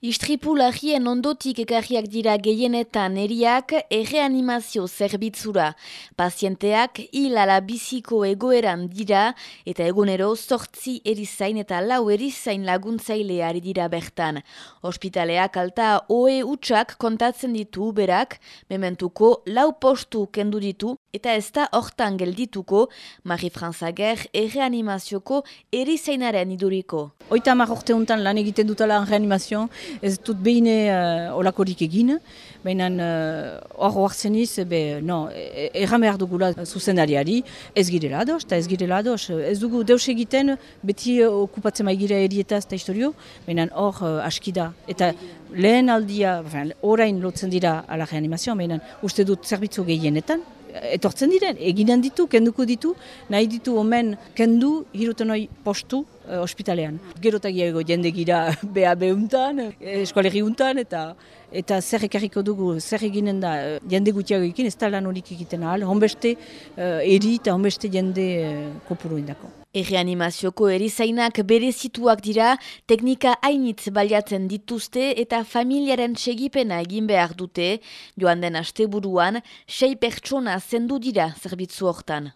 Istripulahien ondotik ekarriak dira gehienetan eriak erreanimazio zerbitzura. Pazienteak hil ala biziko egoeran dira eta egunero sortzi erizain eta lau erizain laguntzaile ari dira bertan. Hospitaleak alta OE utxak kontatzen ditu berak, mementuko lau postu kendu ditu eta ez da hortan geldituko Marie-Franzager erreanimazioko erizainaren iduriko. Oita marrorte untan lan egiten dutala reanimazioan, ez dut behine uh, olakorik egin, baina hor uh, hartzen iz, be, no, erran behar dugula zuzendariari, ez girela ados, eta ez girela ados, ez dugu deus egiten, beti okupatzen maigira erietaz eta historio, baina hor uh, aski da, eta lehen aldia, orain lotzen dira ala reanimazioan, baina uste dut zerbitzu gehienetan, etortzen diren, eginen ditu, kenduko ditu, nahi ditu omen kendu hirutenoi postu uh, ospitalean. Gerotagiago jende gira beha behuntan, eskualegi untan, eta eta zer ekarriko dugu, zer eginen da, eh, jende gutiago ekin, ez da lan horik egiten ahal, honbeste uh, eri eta honbeste jende uh, kopuru indako. Erreanimazioko erizainak berezituak dira, teknika hainitz baliatzen dituzte eta familiaren segipena egin behar dute, joan den asteburuan, sei pertsona zendu dira zerbitzu hortan.